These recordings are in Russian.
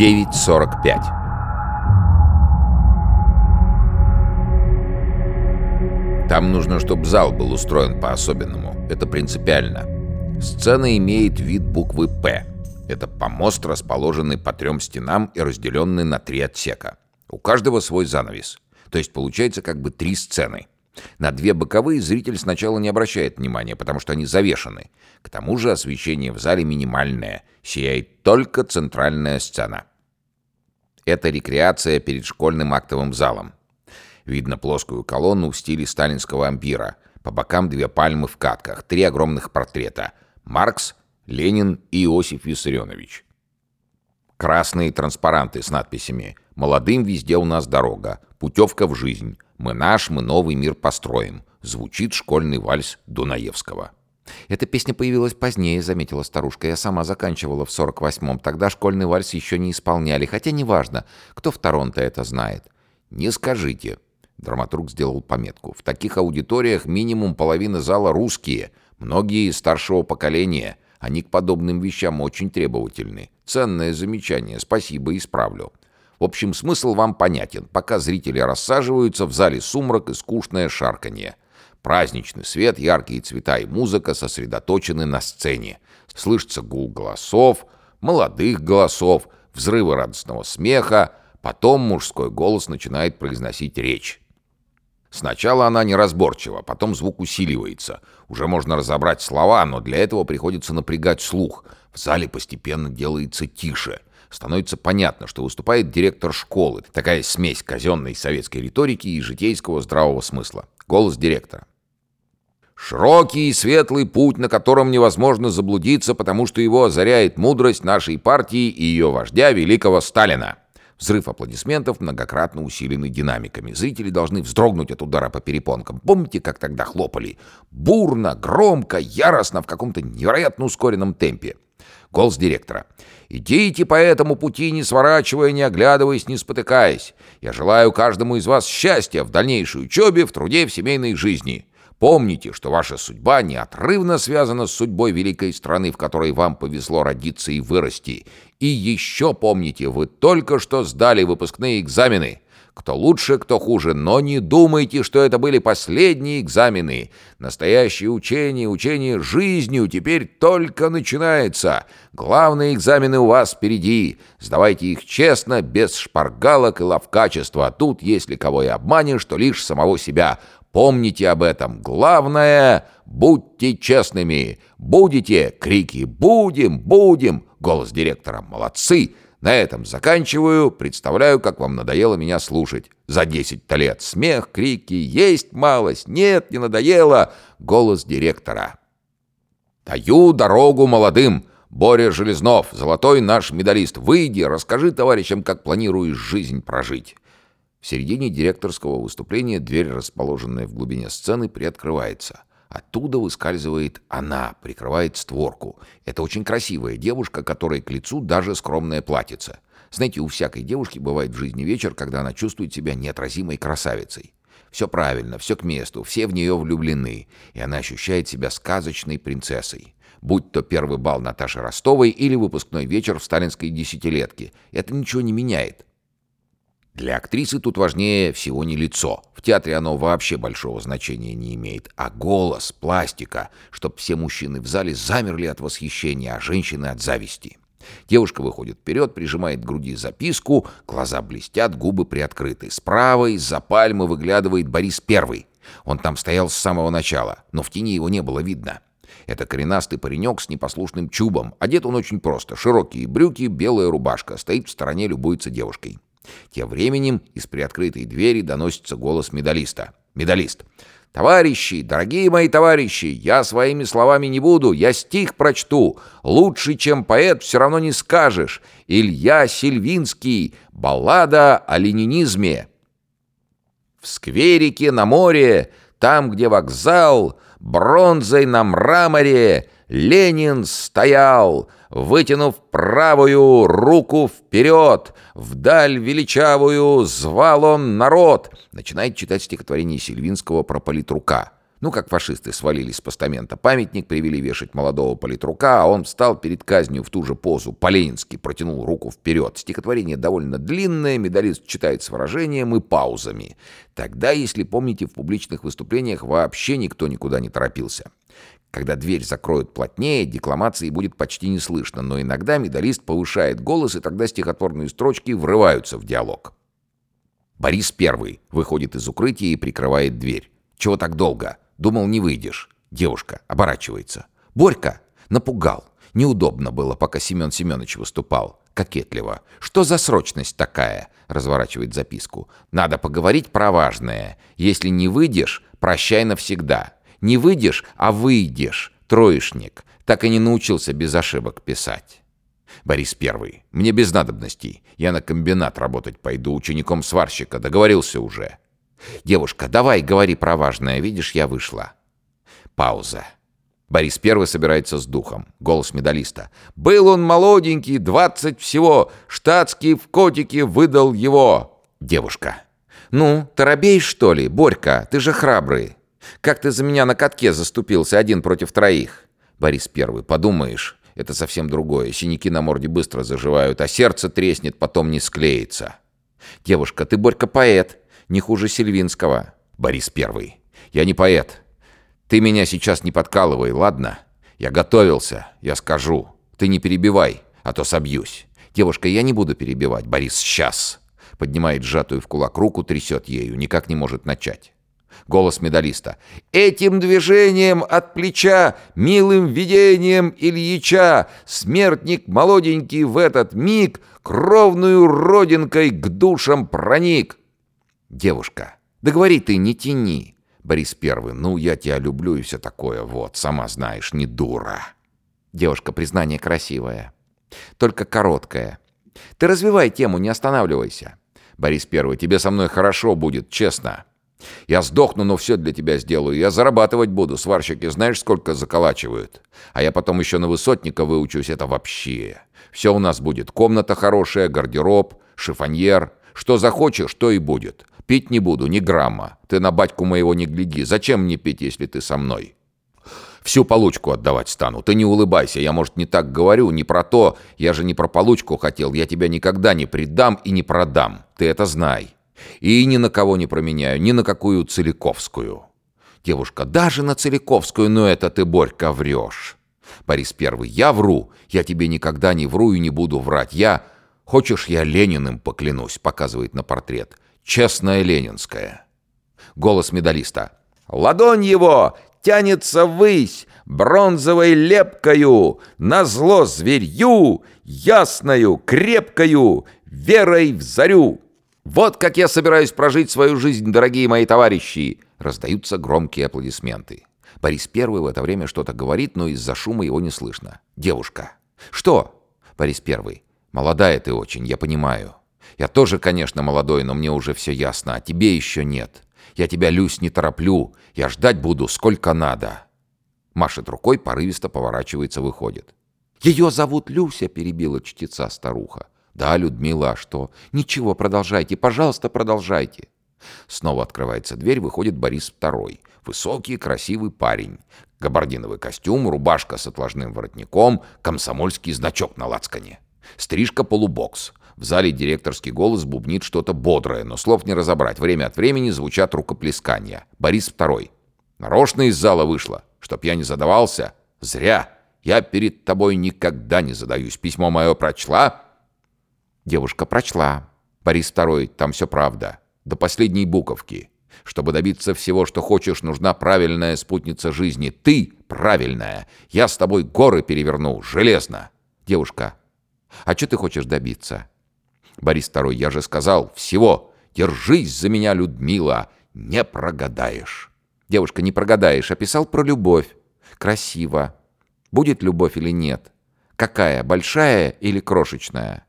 9.45 Там нужно, чтобы зал был устроен по-особенному. Это принципиально. Сцена имеет вид буквы «П». Это помост, расположенный по трем стенам и разделенный на три отсека. У каждого свой занавес. То есть получается как бы три сцены. На две боковые зритель сначала не обращает внимания, потому что они завешаны. К тому же освещение в зале минимальное, сияет только центральная сцена. Это рекреация перед школьным актовым залом. Видно плоскую колонну в стиле сталинского ампира. По бокам две пальмы в катках, три огромных портрета. Маркс, Ленин и Иосиф Виссарионович. Красные транспаранты с надписями «Молодым везде у нас дорога», «Путевка в жизнь», «Мы наш, мы новый мир построим». Звучит школьный вальс Дунаевского. «Эта песня появилась позднее», — заметила старушка. «Я сама заканчивала в 48-м. Тогда школьный вальс еще не исполняли. Хотя неважно, кто в Торонто это знает». «Не скажите». Драматург сделал пометку. «В таких аудиториях минимум половина зала русские. Многие из старшего поколения. Они к подобным вещам очень требовательны. Ценное замечание. Спасибо, исправлю». В общем, смысл вам понятен. Пока зрители рассаживаются, в зале сумрак и скучное шарканье. Праздничный свет, яркие цвета и музыка сосредоточены на сцене. Слышится гул голосов, молодых голосов, взрывы радостного смеха. Потом мужской голос начинает произносить речь. Сначала она неразборчива, потом звук усиливается. Уже можно разобрать слова, но для этого приходится напрягать слух. В зале постепенно делается тише — становится понятно, что выступает директор школы, такая смесь казенной советской риторики и житейского здравого смысла. Голос директора. Широкий и светлый путь, на котором невозможно заблудиться, потому что его озаряет мудрость нашей партии и ее вождя, великого Сталина. Взрыв аплодисментов, многократно усиленный динамиками. Зрители должны вздрогнуть от удара по перепонкам. Помните, как тогда хлопали? Бурно, громко, яростно, в каком-то невероятно ускоренном темпе. Голос директора. «Идите по этому пути, не сворачивая, не оглядываясь, не спотыкаясь. Я желаю каждому из вас счастья в дальнейшей учебе, в труде, в семейной жизни. Помните, что ваша судьба неотрывно связана с судьбой великой страны, в которой вам повезло родиться и вырасти. И еще помните, вы только что сдали выпускные экзамены. Кто лучше, кто хуже, но не думайте, что это были последние экзамены. Настоящее учение, учение жизнью теперь только начинается. Главные экзамены у вас впереди. Сдавайте их честно, без шпаргалок и ловкачества. Тут, если кого и обманешь, то лишь самого себя. Помните об этом. Главное — будьте честными. Будете — крики «Будем! Будем!» Голос директора «Молодцы!» На этом заканчиваю. Представляю, как вам надоело меня слушать. За десять лет смех, крики, есть малость, нет, не надоело. Голос директора. Даю дорогу молодым. Боря Железнов, золотой наш медалист. Выйди, расскажи товарищам, как планируешь жизнь прожить. В середине директорского выступления дверь, расположенная в глубине сцены, приоткрывается. Оттуда выскальзывает она, прикрывает створку. Это очень красивая девушка, которой к лицу даже скромная платьице. Знаете, у всякой девушки бывает в жизни вечер, когда она чувствует себя неотразимой красавицей. Все правильно, все к месту, все в нее влюблены, и она ощущает себя сказочной принцессой. Будь то первый бал Наташи Ростовой или выпускной вечер в сталинской десятилетке, это ничего не меняет. Для актрисы тут важнее всего не лицо. В театре оно вообще большого значения не имеет. А голос, пластика, чтоб все мужчины в зале замерли от восхищения, а женщины от зависти. Девушка выходит вперед, прижимает к груди записку, глаза блестят, губы приоткрыты. Справа из-за пальмы выглядывает Борис Первый. Он там стоял с самого начала, но в тени его не было видно. Это коренастый паренек с непослушным чубом. Одет он очень просто. Широкие брюки, белая рубашка. Стоит в стороне, любуется девушкой. Тем временем из приоткрытой двери доносится голос медалиста. Медалист. «Товарищи, дорогие мои товарищи, я своими словами не буду, я стих прочту. Лучше, чем поэт, все равно не скажешь. Илья Сильвинский. Баллада о ленинизме». В скверике на море, там, где вокзал, бронзой на мраморе, Ленин стоял — вытянув правую руку вперед, вдаль величавую звал он народ. Начинает читать стихотворение Сильвинского про политрука. Ну, как фашисты свалились с постамента памятник, привели вешать молодого политрука, а он встал перед казнью в ту же позу, по-ленински протянул руку вперед. Стихотворение довольно длинное, медалист читает с выражением и паузами. Тогда, если помните, в публичных выступлениях вообще никто никуда не торопился. Когда дверь закроют плотнее, декламации будет почти не слышно, но иногда медалист повышает голос, и тогда стихотворные строчки врываются в диалог. Борис первый выходит из укрытия и прикрывает дверь. «Чего так долго?» Думал, не выйдешь. Девушка оборачивается. «Борька!» Напугал. Неудобно было, пока Семен Семенович выступал. Кокетливо. «Что за срочность такая?» Разворачивает записку. «Надо поговорить про важное. Если не выйдешь, прощай навсегда. Не выйдешь, а выйдешь. Троечник. Так и не научился без ошибок писать». Борис Первый. «Мне без надобностей. Я на комбинат работать пойду учеником сварщика. Договорился уже». «Девушка, давай, говори про важное. Видишь, я вышла». Пауза. Борис Первый собирается с духом. Голос медалиста. «Был он молоденький, двадцать всего. Штатский в котике выдал его». Девушка. «Ну, торобеешь, что ли? Борька, ты же храбрый. Как ты за меня на катке заступился один против троих?» Борис Первый. «Подумаешь, это совсем другое. Синяки на морде быстро заживают, а сердце треснет, потом не склеится». «Девушка, ты, Борька, поэт не хуже Сильвинского. Борис Первый. Я не поэт. Ты меня сейчас не подкалывай, ладно? Я готовился, я скажу. Ты не перебивай, а то собьюсь. Девушка, я не буду перебивать. Борис, сейчас. Поднимает сжатую в кулак руку, трясет ею, никак не может начать. Голос медалиста. «Этим движением от плеча, милым видением Ильича, смертник молоденький в этот миг кровную родинкой к душам проник. «Девушка, да говори ты, не тяни!» Борис Первый, «Ну, я тебя люблю и все такое, вот, сама знаешь, не дура!» Девушка, признание красивое. Только короткое. Ты развивай тему, не останавливайся. Борис Первый, тебе со мной хорошо будет, честно. Я сдохну, но все для тебя сделаю. Я зарабатывать буду. Сварщики знаешь, сколько заколачивают? А я потом еще на высотника выучусь. Это вообще. Все у нас будет. Комната хорошая, гардероб, шифоньер. Что захочешь, то и будет. Пить не буду, ни грамма. Ты на батьку моего не гляди. Зачем мне пить, если ты со мной? Всю получку отдавать стану. Ты не улыбайся. Я, может, не так говорю, не про то. Я же не про получку хотел. Я тебя никогда не предам и не продам. Ты это знай. И ни на кого не променяю, ни на какую Целиковскую. Девушка, даже на Целиковскую, но это ты, Борька, врешь. Борис Первый, я вру. Я тебе никогда не вру и не буду врать. Я... Хочешь, я Лениным поклянусь, показывает на портрет. Честная ленинская. Голос медалиста. «Ладонь его тянется ввысь, бронзовой лепкою, на зло зверью, ясною, крепкою, верой в зарю. Вот как я собираюсь прожить свою жизнь, дорогие мои товарищи!» Раздаются громкие аплодисменты. Борис Первый в это время что-то говорит, но из-за шума его не слышно. «Девушка!» «Что?» Борис Первый. «Молодая ты очень, я понимаю. Я тоже, конечно, молодой, но мне уже все ясно, а тебе еще нет. Я тебя, Люсь, не тороплю. Я ждать буду, сколько надо». Машет рукой, порывисто поворачивается, выходит. «Ее зовут Люся», — перебила чтеца старуха. «Да, Людмила, а что? Ничего, продолжайте, пожалуйста, продолжайте». Снова открывается дверь, выходит Борис Второй. Высокий, красивый парень. Габардиновый костюм, рубашка с отложным воротником, комсомольский значок на лацкане. Стрижка полубокс. В зале директорский голос бубнит что-то бодрое, но слов не разобрать. Время от времени звучат рукоплескания. Борис Второй. Нарочно из зала вышло. Чтоб я не задавался? Зря. Я перед тобой никогда не задаюсь. Письмо мое прочла? Девушка прочла. Борис Второй. Там все правда. До последней буковки. Чтобы добиться всего, что хочешь, нужна правильная спутница жизни. Ты правильная. Я с тобой горы переверну. Железно. Девушка. А что ты хочешь добиться? Борис Второй, я же сказал, всего. Держись за меня, Людмила, не прогадаешь. Девушка, не прогадаешь, описал про любовь. Красиво. Будет любовь или нет? Какая, большая или крошечная?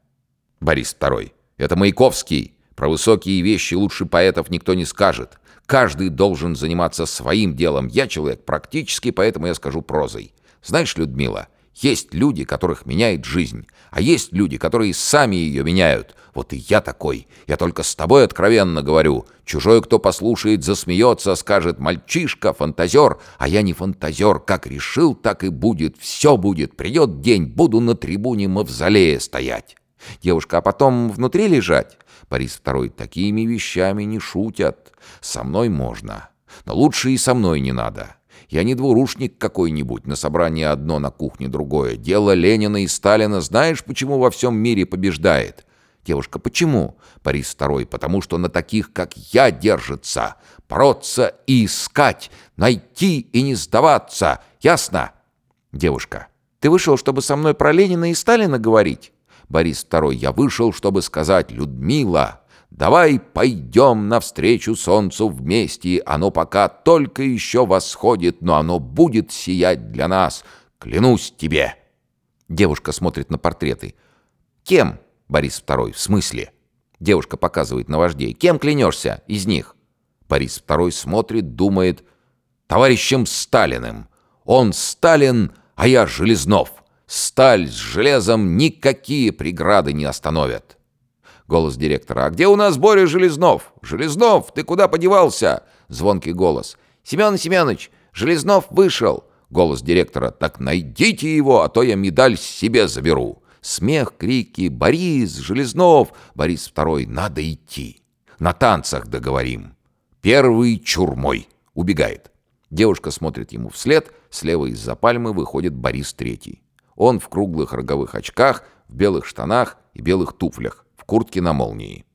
Борис Второй, это Маяковский. Про высокие вещи лучше поэтов никто не скажет. Каждый должен заниматься своим делом. Я человек практический, поэтому я скажу прозой. Знаешь, Людмила, Есть люди, которых меняет жизнь, а есть люди, которые сами ее меняют. Вот и я такой. Я только с тобой откровенно говорю. Чужой, кто послушает, засмеется, скажет «мальчишка, фантазер», а я не фантазер. Как решил, так и будет. Все будет. Придет день, буду на трибуне мавзолея стоять. Девушка, а потом внутри лежать? Борис Второй, такими вещами не шутят. Со мной можно, но лучше и со мной не надо. Я не двурушник какой-нибудь, на собрании одно, на кухне другое. Дело Ленина и Сталина знаешь, почему во всем мире побеждает? Девушка, почему? Борис Второй, потому что на таких, как я, держится. Бороться и искать, найти и не сдаваться. Ясно? Девушка, ты вышел, чтобы со мной про Ленина и Сталина говорить? Борис Второй, я вышел, чтобы сказать, Людмила, Давай пойдем навстречу солнцу вместе. Оно пока только еще восходит, но оно будет сиять для нас. Клянусь тебе!» Девушка смотрит на портреты. «Кем?» — Борис Второй. «В смысле?» Девушка показывает на вождей. «Кем клянешься из них?» Борис Второй смотрит, думает. «Товарищем Сталиным. Он Сталин, а я Железнов. Сталь с железом никакие преграды не остановят». Голос директора. «А где у нас Боря Железнов? Железнов, ты куда подевался?» Звонкий голос. «Семен Семенович, Железнов вышел!» Голос директора. «Так найдите его, а то я медаль себе заберу!» Смех, крики. «Борис! Железнов!» Борис второй. «Надо идти! На танцах договорим!» Первый чурмой. Убегает. Девушка смотрит ему вслед. Слева из-за пальмы выходит Борис Третий. Он в круглых роговых очках, в белых штанах и белых туфлях куртке на молнии.